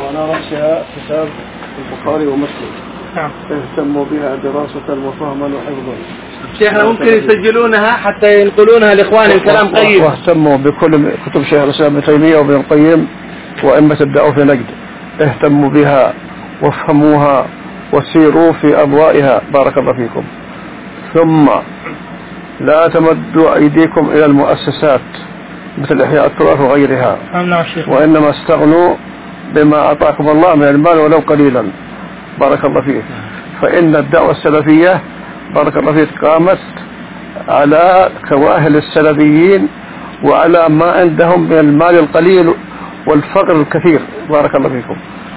وعلى رأسها كتاب البخاري ومسلم. نعم. اهتموا بها دراسة وفهما وحفظا. شيخنا ممكن يسجلونها حتى ينقلونها لاخوانهم كلام قيم واهتموا بكل كتب شيخ الإسلام ابن تيمية وابن القيم وأئمة الدعوة في نجد. اهتموا بها وافهموها وسيروا في اضوائها بارك الله فيكم. ثم لا تمدوا أيديكم إلى المؤسسات مثل إحياء التراث وغيرها. نعم شيخ. وإنما استغنوا بما أعطاكم الله من المال ولو قليلا. بارك الله فيك. فإن الدعوة السلفية بارك الله فيك قامت على كواهل السلفيين وعلى ما عندهم من المال القليل والفقر الكثير. بارك الله فيكم.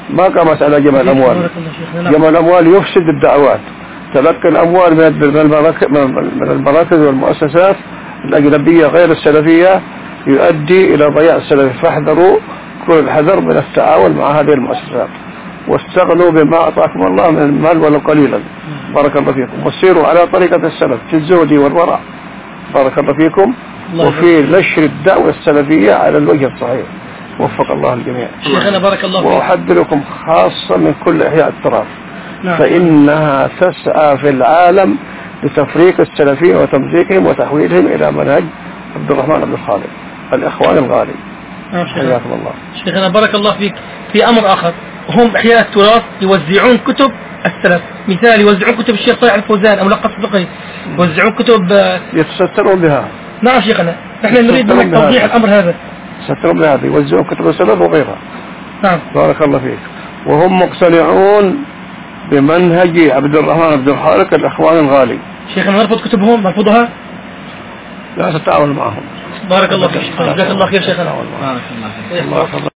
ما قامت على جمع الأموال. شيخنا. جمع الأموال يفسد الدعوات. تلقي الأموال من من المراكز, من المراكز والمؤسسات الأجنبية غير السلفية يؤدي إلى ضياع السلف. فاحذروا كل الحذر من التعاون مع هذه المؤسسات. واستغنوا بما أعطاكم الله من المال ولو قليلا. بارك الله فيكم. وسيروا على طريقة السلف في الزهد والورع. بارك الله فيكم. وفي نشر الدعوة السلفية على الوجه الصحيح. وفق الله الجميع. شيخنا بارك الله فيك. وأحذركم خاصة من كل إحياء التراث نعم. فإنها تسعى في العالم لتفريق السلفيين وتمزيقهم وتحويلهم إلى منهج عبد الرحمن بن خالد الإخوان الغالي. نعم حياكم الله. شيخنا بارك الله فيك في أمر آخر. هم احياء التراث يوزعون كتب السلف. مثال يوزعون كتب الشيخ صالح الفوزان أو ملقب فقهي يوزعون كتب آه، يتسترون بها. نعم شيخنا. نحن نريد منك توضيح. الأمر هذا. يتسترون بهذا يوزعون كتب السلف وغيرها. نعم. بارك الله فيك. وهم مقتنعون بمنهج عبد الرحمن بن الخالق الإخوان الغالي. شيخنا نرفض كتبهم؟ نرفضها؟ لا تتعاون معهم. بارك الله فيك. جزاك الله خير شيخنا. الله